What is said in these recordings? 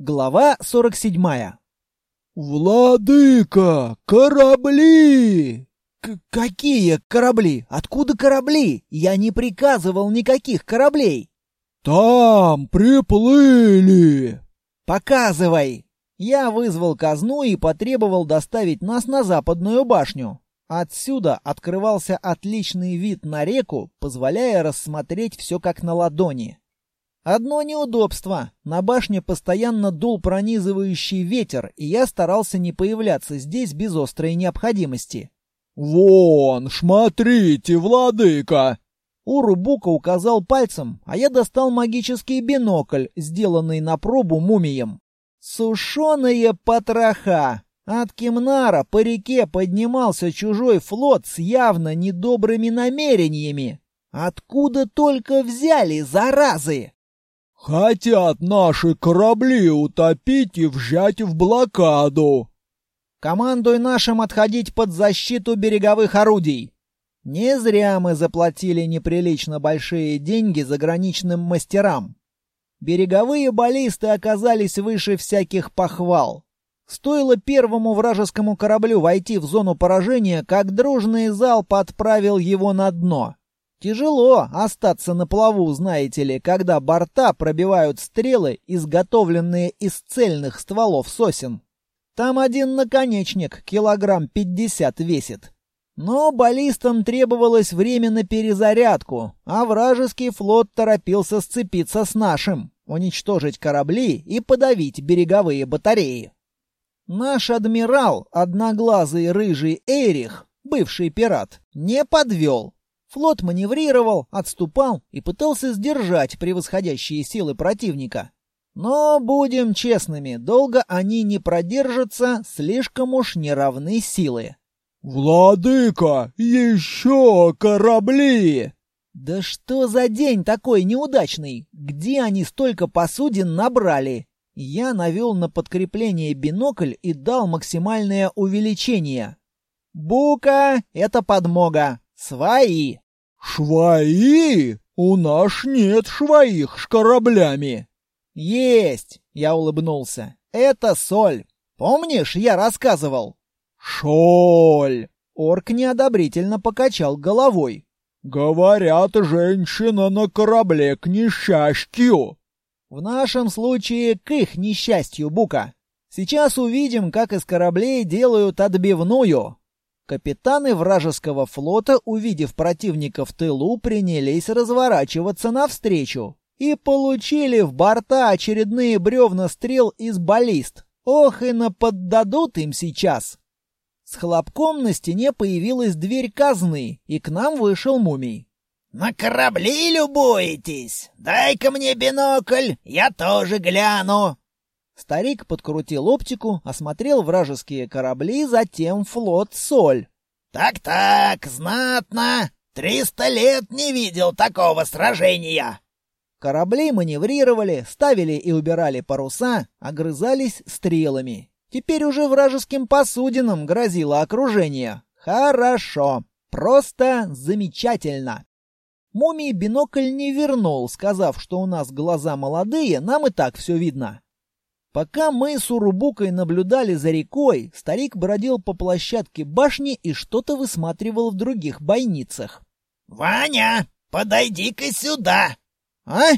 Глава 47. «Владыка! Корабли!» К «Какие корабли? Откуда корабли? Я не приказывал никаких кораблей!» «Там приплыли!» «Показывай!» Я вызвал казну и потребовал доставить нас на западную башню. Отсюда открывался отличный вид на реку, позволяя рассмотреть все как на ладони. Одно неудобство. На башне постоянно дул пронизывающий ветер, и я старался не появляться здесь без острой необходимости. «Вон, смотрите, владыка!» Урубука указал пальцем, а я достал магический бинокль, сделанный на пробу мумием. Сушеные потроха! От Кимнара по реке поднимался чужой флот с явно недобрыми намерениями. Откуда только взяли, заразы? «Хотят наши корабли утопить и взять в блокаду!» «Командуй нашим отходить под защиту береговых орудий!» Не зря мы заплатили неприлично большие деньги заграничным мастерам. Береговые баллисты оказались выше всяких похвал. Стоило первому вражескому кораблю войти в зону поражения, как дружный залп отправил его на дно. Тяжело остаться на плаву, знаете ли, когда борта пробивают стрелы, изготовленные из цельных стволов сосен. Там один наконечник килограмм пятьдесят весит. Но баллистам требовалось время на перезарядку, а вражеский флот торопился сцепиться с нашим, уничтожить корабли и подавить береговые батареи. Наш адмирал, одноглазый рыжий Эрих, бывший пират, не подвел. Флот маневрировал, отступал и пытался сдержать превосходящие силы противника. Но, будем честными, долго они не продержатся, слишком уж неравны силы. «Владыка, еще корабли!» «Да что за день такой неудачный? Где они столько посудин набрали?» Я навел на подкрепление бинокль и дал максимальное увеличение. «Бука — это подмога. Свои!» «Шваи? У нас нет швоих с кораблями!» «Есть!» — я улыбнулся. «Это соль. Помнишь, я рассказывал?» «Шоль!» — орк неодобрительно покачал головой. «Говорят, женщина на корабле к несчастью!» В нашем случае к их несчастью, Бука. Сейчас увидим, как из кораблей делают отбивную. Капитаны вражеского флота, увидев противника в тылу, принялись разворачиваться навстречу и получили в борта очередные бревна стрел из баллист. Ох, и наподдадут им сейчас. С хлопком на стене появилась дверь казны, и к нам вышел мумий. «На корабли любуетесь? Дай-ка мне бинокль, я тоже гляну!» Старик подкрутил оптику, осмотрел вражеские корабли, затем флот «Соль». «Так-так, знатно! Триста лет не видел такого сражения!» Корабли маневрировали, ставили и убирали паруса, огрызались стрелами. Теперь уже вражеским посудинам грозило окружение. Хорошо. Просто замечательно. Мумий бинокль не вернул, сказав, что у нас глаза молодые, нам и так все видно. Пока мы с Урубукой наблюдали за рекой, старик бродил по площадке башни и что-то высматривал в других бойницах. «Ваня, подойди-ка сюда!» «А?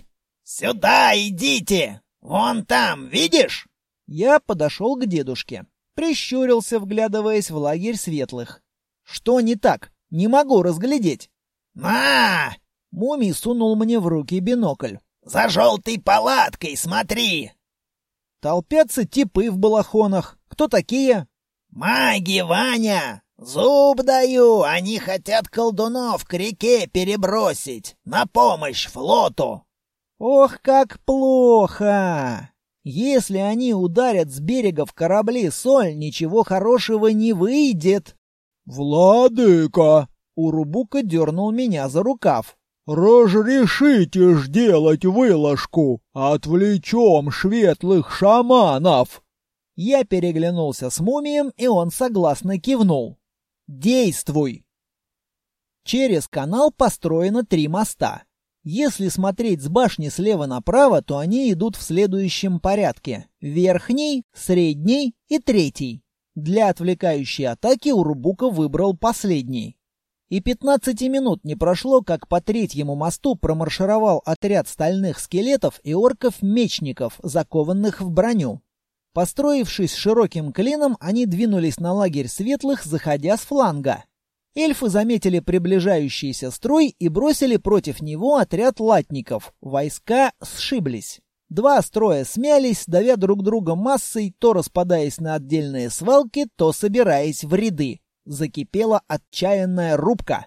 Сюда идите! Вон там, видишь?» Я подошел к дедушке. Прищурился, вглядываясь в лагерь светлых. «Что не так? Не могу разглядеть». «На!» Мумий сунул мне в руки бинокль. «За желтой палаткой смотри!» Толпятся типы в балахонах. Кто такие? «Маги, Ваня! Зуб даю! Они хотят колдунов к реке перебросить! На помощь флоту!» «Ох, как плохо! Если они ударят с берега в корабли соль, ничего хорошего не выйдет!» «Владыка!» Урубука дернул меня за рукав. «Разрешите ж делать выложку, отвлечем светлых шаманов!» Я переглянулся с мумием, и он согласно кивнул. «Действуй!» Через канал построено три моста. Если смотреть с башни слева направо, то они идут в следующем порядке. Верхний, средний и третий. Для отвлекающей атаки Урубука выбрал последний. И 15 минут не прошло, как по третьему мосту промаршировал отряд стальных скелетов и орков-мечников, закованных в броню. Построившись широким клином, они двинулись на лагерь светлых, заходя с фланга. Эльфы заметили приближающийся строй и бросили против него отряд латников. Войска сшиблись. Два строя смялись, давя друг друга массой, то распадаясь на отдельные свалки, то собираясь в ряды. Закипела отчаянная рубка.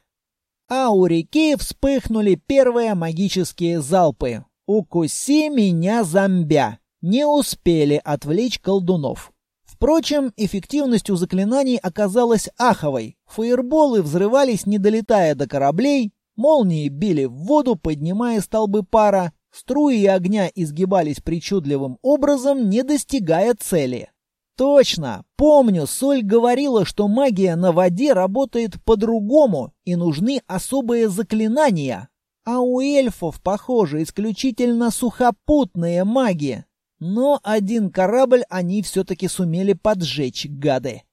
А у реки вспыхнули первые магические залпы. «Укуси меня, зомбя!» Не успели отвлечь колдунов. Впрочем, эффективность у заклинаний оказалась аховой. Фаерболы взрывались, не долетая до кораблей, молнии били в воду, поднимая столбы пара, струи огня изгибались причудливым образом, не достигая цели. Точно! Помню, Соль говорила, что магия на воде работает по-другому и нужны особые заклинания. А у эльфов, похоже, исключительно сухопутные маги. Но один корабль они все-таки сумели поджечь, гады.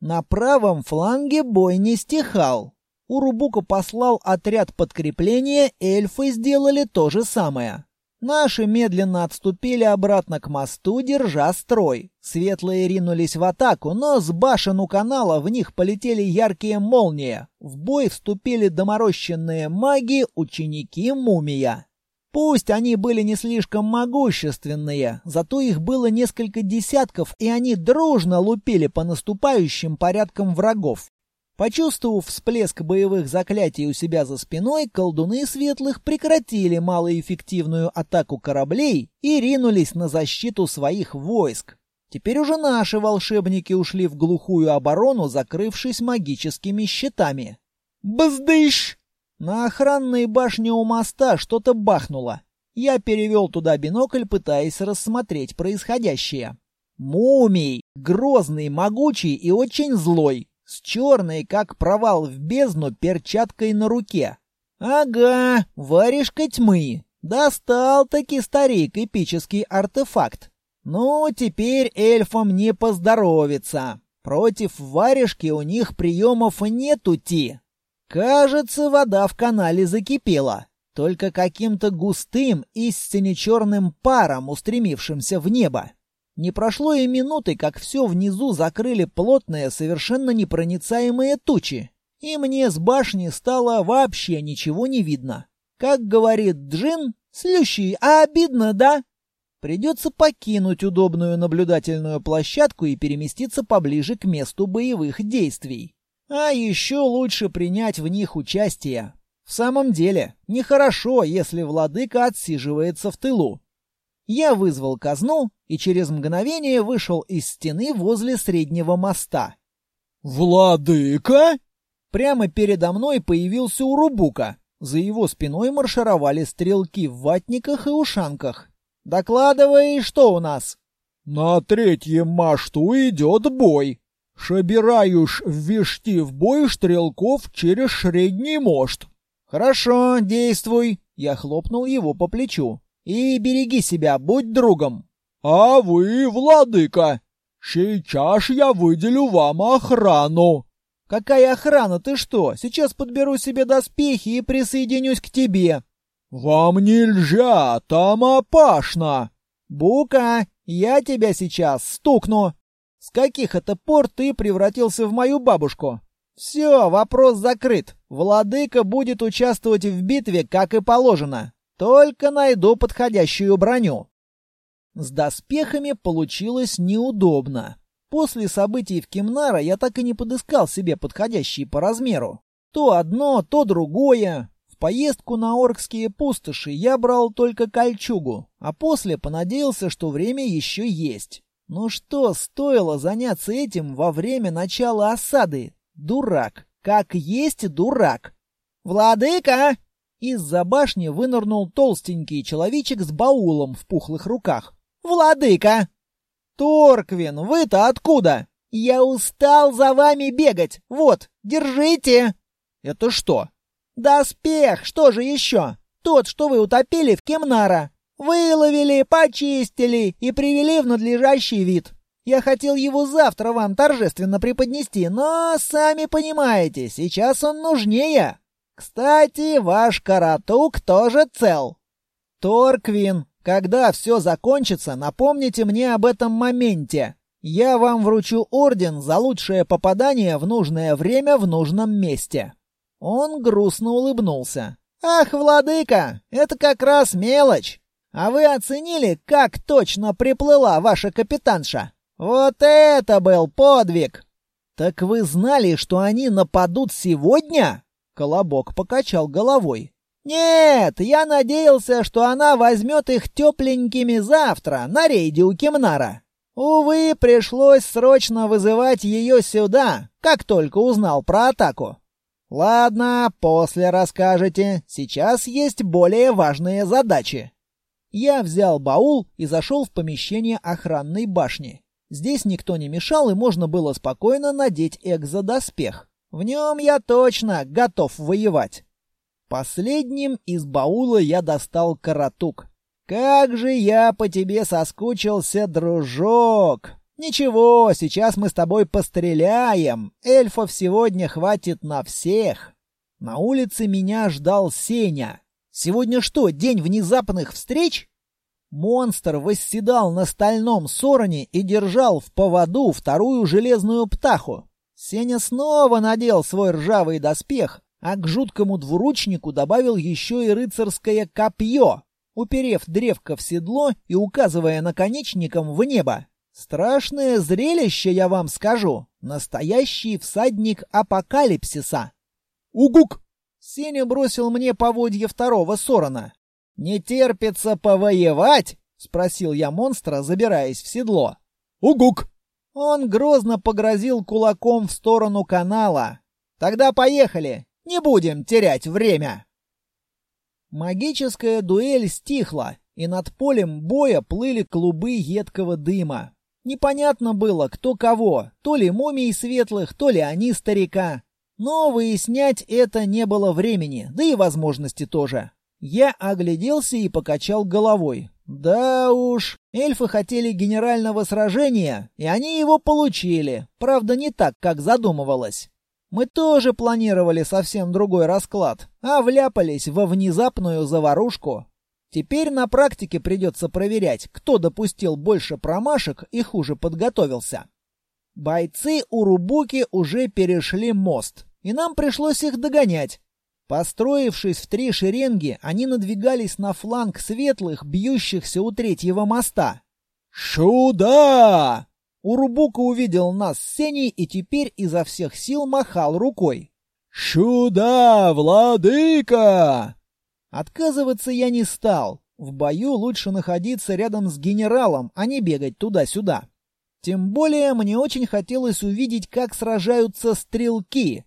На правом фланге бой не стихал. Урубука послал отряд подкрепления, эльфы сделали то же самое. Наши медленно отступили обратно к мосту, держа строй. Светлые ринулись в атаку, но с башен у канала в них полетели яркие молнии. В бой вступили доморощенные маги, ученики мумия. Пусть они были не слишком могущественные, зато их было несколько десятков, и они дружно лупили по наступающим порядкам врагов. Почувствовав всплеск боевых заклятий у себя за спиной, колдуны светлых прекратили малоэффективную атаку кораблей и ринулись на защиту своих войск. Теперь уже наши волшебники ушли в глухую оборону, закрывшись магическими щитами. «Бздыщ!» На охранной башне у моста что-то бахнуло. Я перевел туда бинокль, пытаясь рассмотреть происходящее. Мумий, грозный, могучий и очень злой, с черной, как провал в бездну, перчаткой на руке. Ага, варежка тьмы. Достал-таки старик эпический артефакт. Ну, теперь эльфам не поздоровится. Против варежки у них приемов нету ти. Кажется, вода в канале закипела, только каким-то густым, истинно черным паром, устремившимся в небо. Не прошло и минуты, как все внизу закрыли плотные, совершенно непроницаемые тучи, и мне с башни стало вообще ничего не видно. Как говорит Джин, слющий, а обидно, да? Придется покинуть удобную наблюдательную площадку и переместиться поближе к месту боевых действий. А еще лучше принять в них участие. В самом деле, нехорошо, если владыка отсиживается в тылу. Я вызвал казну и через мгновение вышел из стены возле среднего моста. «Владыка?» Прямо передо мной появился Урубука. За его спиной маршировали стрелки в ватниках и ушанках. «Докладывай, что у нас?» «На третьем машту идет бой. Собираешь ввести в бой стрелков через средний мост. Хорошо, действуй. Я хлопнул его по плечу. И береги себя, будь другом. А вы, владыка, сейчас я выделю вам охрану. Какая охрана? Ты что? Сейчас подберу себе доспехи и присоединюсь к тебе. Вам нельзя, там опасно. Бука, я тебя сейчас стукну. С каких это пор ты превратился в мою бабушку? Все, вопрос закрыт. Владыка будет участвовать в битве, как и положено. Только найду подходящую броню. С доспехами получилось неудобно. После событий в Кимнара я так и не подыскал себе подходящие по размеру. То одно, то другое. В поездку на Оркские пустоши я брал только кольчугу, а после понадеялся, что время еще есть. Ну что, стоило заняться этим во время начала осады? Дурак. Как есть дурак. «Владыка!» Из-за башни вынырнул толстенький человечек с баулом в пухлых руках. «Владыка!» «Торквин, вы-то откуда?» «Я устал за вами бегать. Вот, держите!» «Это что?» «Доспех, что же еще?» Тот, что вы утопили в Кемнара. Выловили, почистили и привели в надлежащий вид. Я хотел его завтра вам торжественно преподнести, но, сами понимаете, сейчас он нужнее. Кстати, ваш каратук тоже цел. Торквин, когда все закончится, напомните мне об этом моменте. Я вам вручу орден за лучшее попадание в нужное время в нужном месте. Он грустно улыбнулся. Ах, владыка, это как раз мелочь. А вы оценили, как точно приплыла ваша капитанша? Вот это был подвиг. Так вы знали, что они нападут сегодня? Колобок покачал головой. «Нет, я надеялся, что она возьмет их тепленькими завтра на рейде у Кемнара. Увы, пришлось срочно вызывать ее сюда, как только узнал про атаку. Ладно, после расскажете. Сейчас есть более важные задачи». Я взял баул и зашел в помещение охранной башни. Здесь никто не мешал, и можно было спокойно надеть экзодоспех. В нем я точно готов воевать. Последним из баула я достал каратук. «Как же я по тебе соскучился, дружок!» «Ничего, сейчас мы с тобой постреляем. Эльфов сегодня хватит на всех». На улице меня ждал Сеня. «Сегодня что, день внезапных встреч?» Монстр восседал на стальном сороне и держал в поводу вторую железную птаху. Сеня снова надел свой ржавый доспех, а к жуткому двуручнику добавил еще и рыцарское копье, уперев древко в седло и указывая наконечником в небо. Страшное зрелище, я вам скажу. Настоящий всадник апокалипсиса. Угук! Сеня бросил мне поводье второго сорона. «Не терпится повоевать?» — спросил я монстра, забираясь в седло. Угук! Он грозно погрозил кулаком в сторону канала. «Тогда поехали! Не будем терять время!» Магическая дуэль стихла, и над полем боя плыли клубы едкого дыма. Непонятно было, кто кого, то ли мумий светлых, то ли они старика. Но выяснять это не было времени, да и возможности тоже. Я огляделся и покачал головой. Да уж, эльфы хотели генерального сражения, и они его получили. Правда, не так, как задумывалось. Мы тоже планировали совсем другой расклад, а вляпались во внезапную заварушку. Теперь на практике придется проверять, кто допустил больше промашек и хуже подготовился. Бойцы Урубуки уже перешли мост, и нам пришлось их догонять. Построившись в три шеренги, они надвигались на фланг светлых, бьющихся у третьего моста. «Сюда!» Урубука увидел нас с Сеней и теперь изо всех сил махал рукой. «Сюда, владыка!» Отказываться я не стал. В бою лучше находиться рядом с генералом, а не бегать туда-сюда. Тем более мне очень хотелось увидеть, как сражаются стрелки.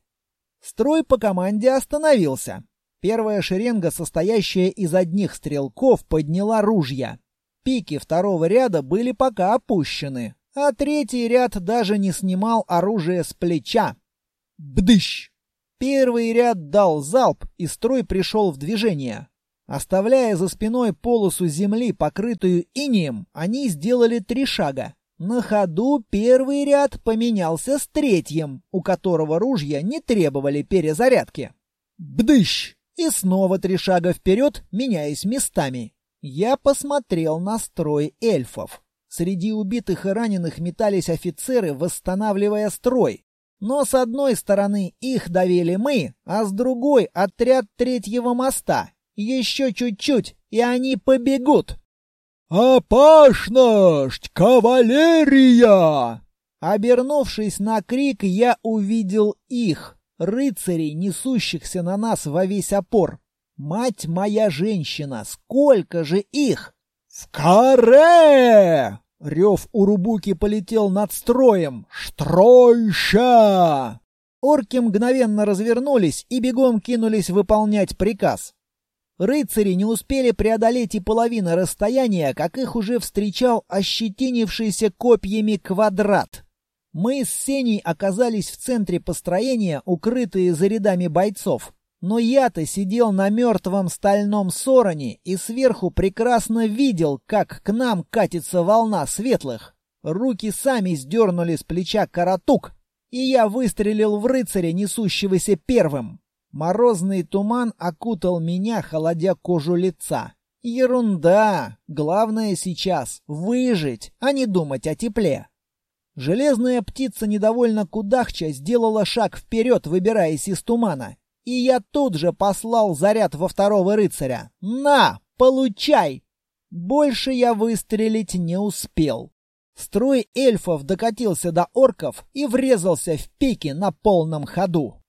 Строй по команде остановился. Первая шеренга, состоящая из одних стрелков, подняла ружья. Пики второго ряда были пока опущены, а третий ряд даже не снимал оружие с плеча. Бдыщ! Первый ряд дал залп, и строй пришел в движение. Оставляя за спиной полосу земли, покрытую инеем, они сделали три шага. На ходу первый ряд поменялся с третьим, у которого ружья не требовали перезарядки. Бдыщ! И снова три шага вперед, меняясь местами. Я посмотрел на строй эльфов. Среди убитых и раненых метались офицеры, восстанавливая строй. Но с одной стороны их давили мы, а с другой — отряд третьего моста. Еще чуть-чуть, и они побегут. «Опашность! Кавалерия!» Обернувшись на крик, я увидел их, рыцарей, несущихся на нас во весь опор. Мать моя женщина, сколько же их! «В каре!» Рев Урубуки полетел над строем. «Штройща!» Орки мгновенно развернулись и бегом кинулись выполнять приказ. Рыцари не успели преодолеть и половины расстояния, как их уже встречал ощетинившийся копьями квадрат. Мы с Сеней оказались в центре построения, укрытые за рядами бойцов. Но я-то сидел на мертвом стальном сороне и сверху прекрасно видел, как к нам катится волна светлых. Руки сами сдернули с плеча каратук, и я выстрелил в рыцаря, несущегося первым. Морозный туман окутал меня, холодя кожу лица. Ерунда! Главное сейчас — выжить, а не думать о тепле. Железная птица недовольно кудахча сделала шаг вперед, выбираясь из тумана. И я тут же послал заряд во второго рыцаря. «На! Получай!» Больше я выстрелить не успел. Строй эльфов докатился до орков и врезался в пики на полном ходу.